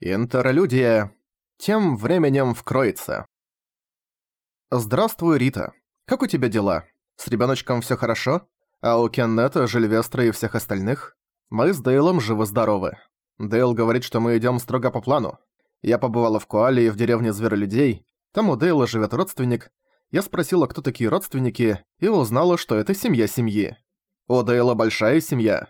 Интерлюдия. Тем временем вкроется. Здравствуй, Рита. Как у тебя дела? С ребеночком все хорошо? А у Кеннета, Жильвестра и всех остальных? Мы с Дейлом живы-здоровы. Дейл говорит, что мы идем строго по плану. Я побывала в Куале и в деревне зверолюдей. Там у Дейла живет родственник. Я спросила, кто такие родственники, и узнала, что это семья семьи. У Дейла большая семья.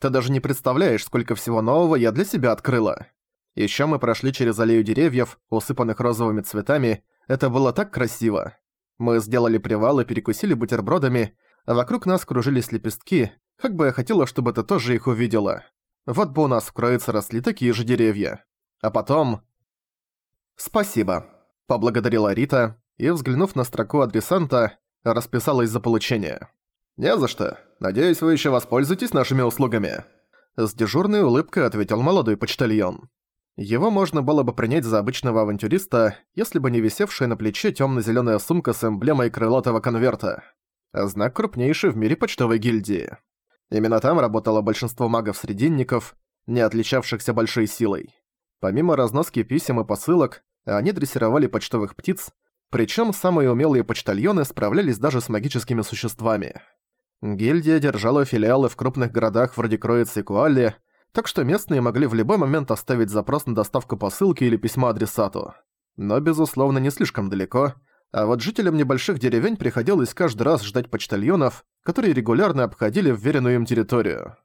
Ты даже не представляешь, сколько всего нового я для себя открыла. Ещё мы прошли через аллею деревьев, усыпанных розовыми цветами. Это было так красиво. Мы сделали привал и перекусили бутербродами, а вокруг нас кружились лепестки, как бы я хотела, чтобы ты тоже их увидела. Вот бы у нас в Кроице росли такие же деревья. А потом... «Спасибо», — поблагодарила Рита, и, взглянув на строку адресанта, расписалась за получение. «Не за что. Надеюсь, вы ещё воспользуетесь нашими услугами». С дежурной улыбкой ответил молодой почтальон. Его можно было бы принять за обычного авантюриста, если бы не висевшая на плече тёмно-зелёная сумка с эмблемой крылатого конверта. Знак крупнейший в мире почтовой гильдии. Именно там работало большинство магов-срединников, не отличавшихся большой силой. Помимо разноски писем и посылок, они дрессировали почтовых птиц, причём самые умелые почтальоны справлялись даже с магическими существами. Гильдия держала филиалы в крупных городах вроде Кроицы и Куалли, так что местные могли в любой момент оставить запрос на доставку посылки или письма адресату. Но, безусловно, не слишком далеко, а вот жителям небольших деревень приходилось каждый раз ждать почтальонов, которые регулярно обходили вверенную им территорию.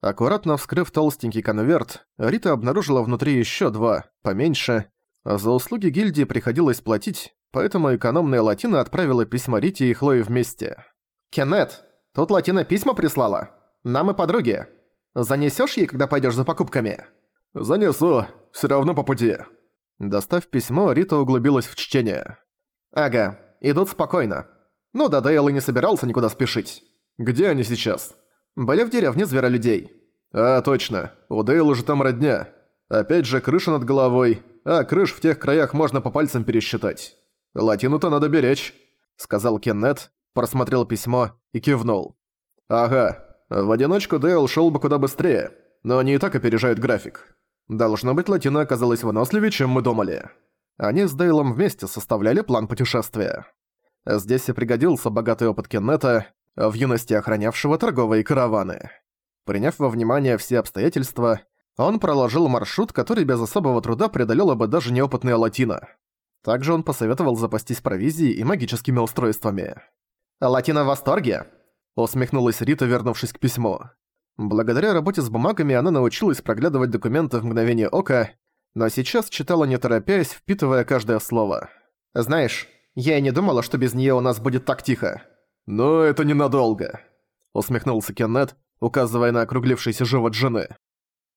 Аккуратно вскрыв толстенький конверт, Рита обнаружила внутри еще два, поменьше. За услуги гильдии приходилось платить, поэтому экономная Латина отправила письма Рите и Хлое вместе. «Кеннет, тут Латина письма прислала. Нам и подруги. Занесёшь ей, когда пойдёшь за покупками?» «Занесу. Всё равно по пути». Достав письмо, Рита углубилась в чтение. «Ага, идут спокойно. Ну да, Дейл и не собирался никуда спешить. Где они сейчас?» «Были в деревне зверолюдей». «А, точно. У Дейла же там родня. Опять же крыша над головой, а крыш в тех краях можно по пальцам пересчитать. Латину-то надо беречь», — сказал Кеннет, просмотрел письмо и кивнул. «Ага, в одиночку Дейл шел бы куда быстрее, но они и так опережают график. Должно быть, Латина оказалась выносливее, чем мы думали. Они с Дейлом вместе составляли план путешествия. Здесь и пригодился богатый опыт Кеннета, в юности охранявшего торговые караваны. Приняв во внимание все обстоятельства, он проложил маршрут, который без особого труда преодолела бы даже неопытная Латина. Также он посоветовал запастись провизией и магическими устройствами. «Латина в восторге!» Усмехнулась Рита, вернувшись к письму. Благодаря работе с бумагами она научилась проглядывать документы в мгновение ока, но сейчас читала не торопясь, впитывая каждое слово. «Знаешь, я и не думала, что без неё у нас будет так тихо». «Но это ненадолго», — усмехнулся Кеннет, указывая на округлившийся живот жены.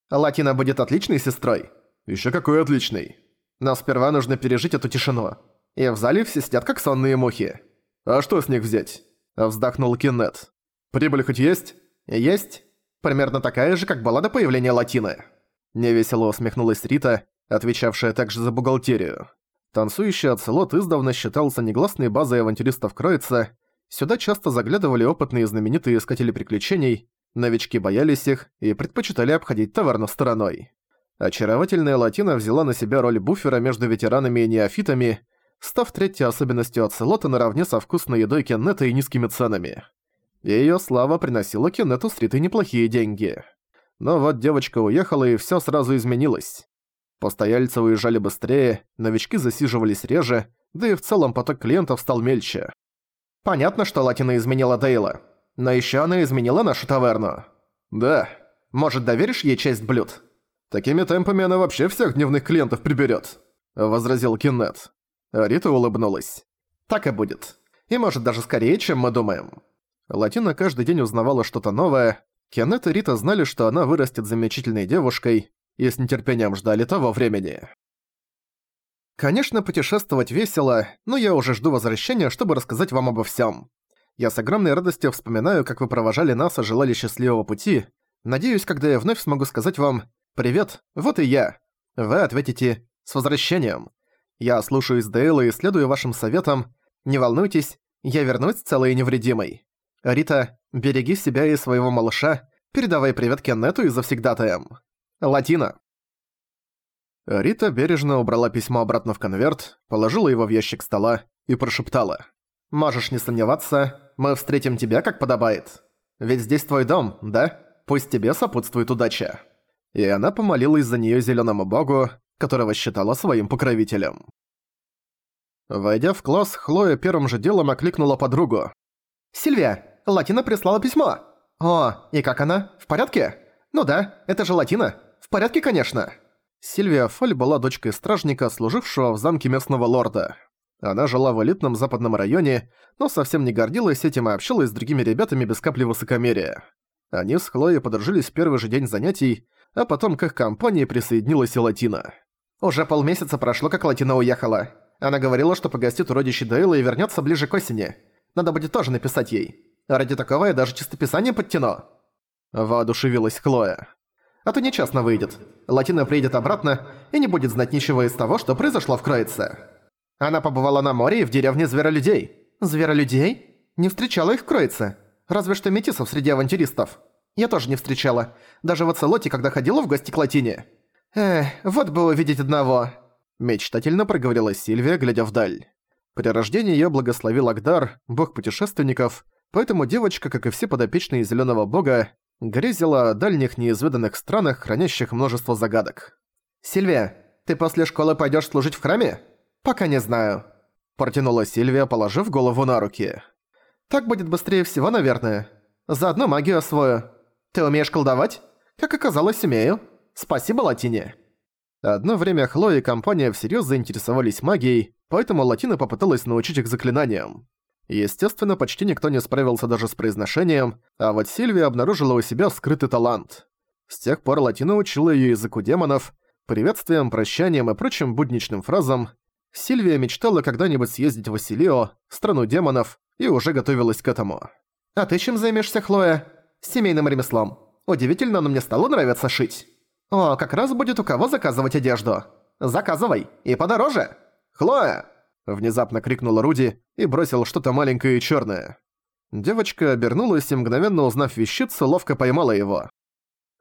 «Латина будет отличной сестрой?» «Ещё какой отличный». «Но сперва нужно пережить эту тишину. И в зале все сидят как сонные мухи». «А что с них взять?» Вздохнул Киннет. «Прибыль хоть есть?» «Есть. Примерно такая же, как была до появления Латины». Невесело усмехнулась Рита, отвечавшая также за бухгалтерию. Танцующий оцелот издавна считался негласной базой авантюристов Кроица. Сюда часто заглядывали опытные и знаменитые искатели приключений, новички боялись их и предпочитали обходить таверну стороной. Очаровательная Латина взяла на себя роль буфера между ветеранами и неофитами, став третьей особенностью оцелота наравне со вкусной едой Кеннета и низкими ценами. Её слава приносила Кеннету с Ритой неплохие деньги. Но вот девочка уехала, и всё сразу изменилось. Постояльцы уезжали быстрее, новички засиживались реже, да и в целом поток клиентов стал мельче. Понятно, что Латина изменила Дейла, но ещё она изменила нашу таверну. Да. Может, доверишь ей часть блюд? Такими темпами она вообще всех дневных клиентов приберёт, возразил Кеннет. Рита улыбнулась. «Так и будет. И может даже скорее, чем мы думаем». Латина каждый день узнавала что-то новое. Кеннет и Рита знали, что она вырастет замечательной девушкой, и с нетерпением ждали того времени. Конечно, путешествовать весело, но я уже жду возвращения, чтобы рассказать вам обо всем. Я с огромной радостью вспоминаю, как вы провожали нас и желали счастливого пути. Надеюсь, когда я вновь смогу сказать вам «Привет, вот и я». Вы ответите «С возвращением». Я слушаюсь Дейла и следую вашим советам. Не волнуйтесь, я вернусь целой и невредимой. Рита, береги себя и своего малыша. Передавай привет Кеннету и завсегдатаям. Латина. Рита бережно убрала письмо обратно в конверт, положила его в ящик стола и прошептала. «Можешь не сомневаться, мы встретим тебя как подобает. Ведь здесь твой дом, да? Пусть тебе сопутствует удача». И она помолилась за неё зелёному богу, которого считала своим покровителем. Войдя в класс, Хлоя первым же делом окликнула подругу. «Сильвия, Латина прислала письмо!» «О, и как она? В порядке?» «Ну да, это же Латина. В порядке, конечно». Сильвия Фоль была дочкой стражника, служившего в замке местного лорда. Она жила в элитном западном районе, но совсем не гордилась этим и общалась с другими ребятами без капли высокомерия. Они с Хлоей подружились в первый же день занятий, а потом к их компании присоединилась и Латина. Уже полмесяца прошло, как Латина уехала. Она говорила, что погостит у родичей Дейла и вернется ближе к осени. Надо будет тоже написать ей. Ради такого я даже чистописание подтяну. Воодушевилась Хлоя а то нечестно выйдет. Латина приедет обратно и не будет знать ничего из того, что произошло в Кроице. Она побывала на море и в деревне зверолюдей. Зверолюдей? Не встречала их в Кроице. Разве что метисов среди авантюристов. Я тоже не встречала. Даже в Оцелоте, когда ходила в гости к Латине. Эх, вот бы увидеть одного. Мечтательно проговорила Сильвия, глядя вдаль. При рождении её благословил Агдар, бог путешественников, поэтому девочка, как и все подопечные Зелёного бога, грезила о дальних неизведанных странах, хранящих множество загадок. «Сильвия, ты после школы пойдёшь служить в храме?» «Пока не знаю», – протянула Сильвия, положив голову на руки. «Так будет быстрее всего, наверное. Заодно магию освою. Ты умеешь колдовать? Как оказалось, умею. Спасибо, Латине». Одно время Хлоя и компания всерьёз заинтересовались магией, поэтому Латина попыталась научить их заклинаниям. Естественно, почти никто не справился даже с произношением, а вот Сильвия обнаружила у себя скрытый талант. С тех пор Латина учила её языку демонов, приветствием, прощанием и прочим будничным фразам. Сильвия мечтала когда-нибудь съездить в Василио, страну демонов, и уже готовилась к этому. «А ты чем займешься, Хлоя?» «Семейным ремеслом. Удивительно, но мне стало нравиться шить». «О, как раз будет у кого заказывать одежду. Заказывай, и подороже. Хлоя!» Внезапно крикнула Руди и бросил что-то маленькое и чёрное. Девочка обернулась и, мгновенно узнав вещицу, ловко поймала его.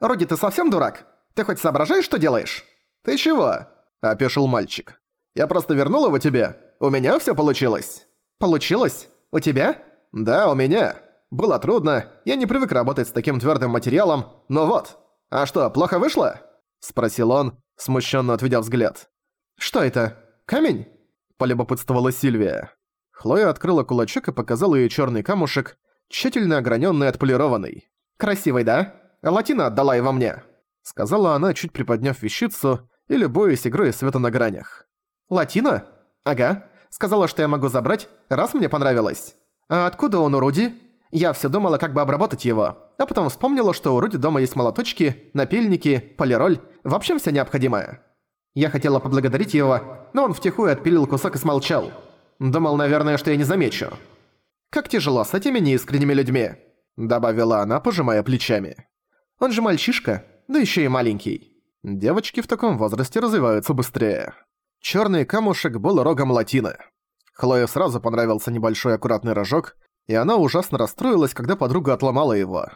«Руди, ты совсем дурак? Ты хоть соображаешь, что делаешь?» «Ты чего?» – опешил мальчик. «Я просто вернул его тебе. У меня всё получилось». «Получилось? У тебя?» «Да, у меня. Было трудно, я не привык работать с таким твёрдым материалом, но вот. А что, плохо вышло?» – спросил он, смущенно отведя взгляд. «Что это? Камень?» Полюбопытствовала Сильвия. Хлоя открыла кулачок и показала ей черный камушек, тщательно ограненный и отполированный. «Красивый, да? Латина отдала его мне», — сказала она, чуть приподняв вещицу и любуясь игрой света на гранях. «Латина? Ага. Сказала, что я могу забрать, раз мне понравилось. А откуда он у Руди? Я все думала, как бы обработать его, а потом вспомнила, что у Руди дома есть молоточки, напильники, полироль, в общем, все необходимое. Я хотела поблагодарить его, но он втихую отпилил кусок и смолчал. Думал, наверное, что я не замечу. «Как тяжело с этими неискренними людьми», — добавила она, пожимая плечами. «Он же мальчишка, да еще и маленький. Девочки в таком возрасте развиваются быстрее». Черный камушек был рогом латины. Хлое сразу понравился небольшой аккуратный рожок, и она ужасно расстроилась, когда подруга отломала его.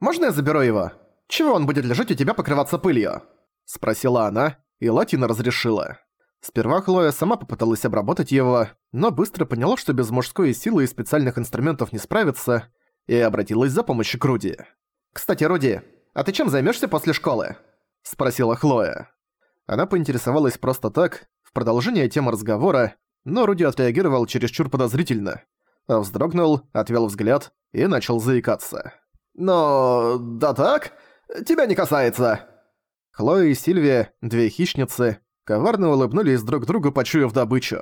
«Можно я заберу его? Чего он будет лежать у тебя покрываться пылью?» — спросила она, и Латина разрешила. Сперва Хлоя сама попыталась обработать его, но быстро поняла, что без мужской силы и специальных инструментов не справится, и обратилась за помощью к Руди. «Кстати, Руди, а ты чем займешься после школы?» – спросила Хлоя. Она поинтересовалась просто так, в продолжение темы разговора, но Руди отреагировал чересчур подозрительно. Вздрогнул, отвел взгляд и начал заикаться. «Но... да так? Тебя не касается!» Хлоя и Сильвия, две хищницы, коварно улыбнулись друг другу, почуяв добычу.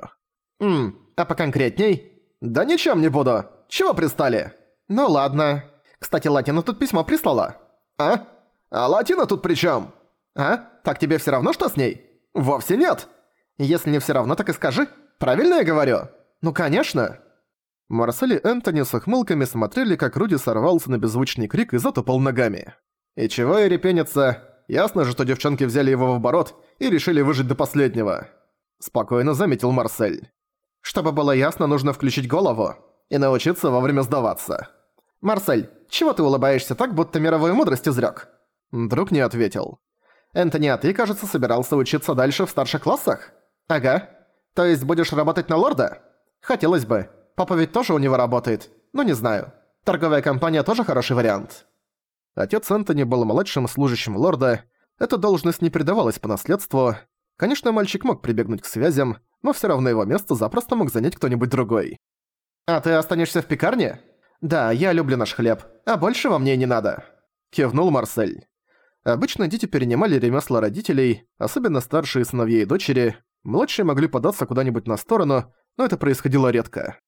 «Ммм, а поконкретней?» «Да ничем не буду. Чего пристали?» «Ну ладно. Кстати, Латина тут письмо прислала». «А? А Латина тут при чем? «А? Так тебе все равно, что с ней?» «Вовсе нет!» «Если не все равно, так и скажи. Правильно я говорю?» «Ну, конечно!» Марсель и Энтони с ухмылками смотрели, как Руди сорвался на беззвучный крик и затопал ногами. «И чего и репенится? Ясно же, что девчонки взяли его в оборот и решили выжить до последнего. Спокойно заметил Марсель. Чтобы было ясно, нужно включить голову и научиться вовремя сдаваться. «Марсель, чего ты улыбаешься так, будто мировую мудрость изрёк?» Друг не ответил. Энтони, а ты, кажется, собирался учиться дальше в старших классах? Ага. То есть будешь работать на лорда? Хотелось бы. Папа ведь тоже у него работает. Ну, не знаю. Торговая компания тоже хороший вариант. Отец Энтони был младшим служащим лорда. Эта должность не передавалась по наследству. Конечно, мальчик мог прибегнуть к связям, но всё равно его место запросто мог занять кто-нибудь другой. «А ты останешься в пекарне?» «Да, я люблю наш хлеб, а больше во мне не надо», — кивнул Марсель. Обычно дети перенимали ремесла родителей, особенно старшие сыновья и дочери. Младшие могли податься куда-нибудь на сторону, но это происходило редко.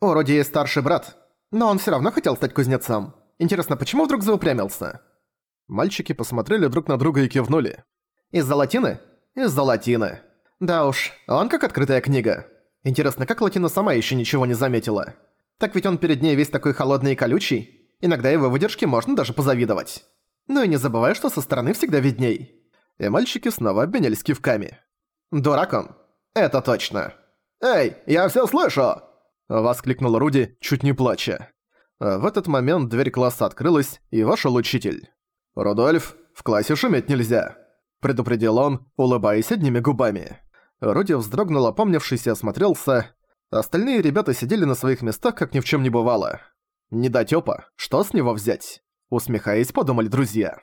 «У Роди есть старший брат, но он всё равно хотел стать кузнецом. Интересно, почему вдруг заупрямился?» Мальчики посмотрели друг на друга и кивнули. «Из-за латины?» «Из-за латины. Да уж, он как открытая книга. Интересно, как латина сама ещё ничего не заметила? Так ведь он перед ней весь такой холодный и колючий. Иногда его выдержке можно даже позавидовать». Ну и не забывай, что со стороны всегда видней. И мальчики снова обменялись кивками. Дурак он. Это точно. «Эй, я все слышу!» Воскликнул Руди, чуть не плача. В этот момент дверь класса открылась, и вошел учитель. «Рудольф, в классе шуметь нельзя», — предупредил он, улыбаясь одними губами. Руди вздрогнул, опомнившись и осмотрелся. Остальные ребята сидели на своих местах, как ни в чем не бывало. Недотёпа, что с него взять? Усмехаясь, подумали друзья.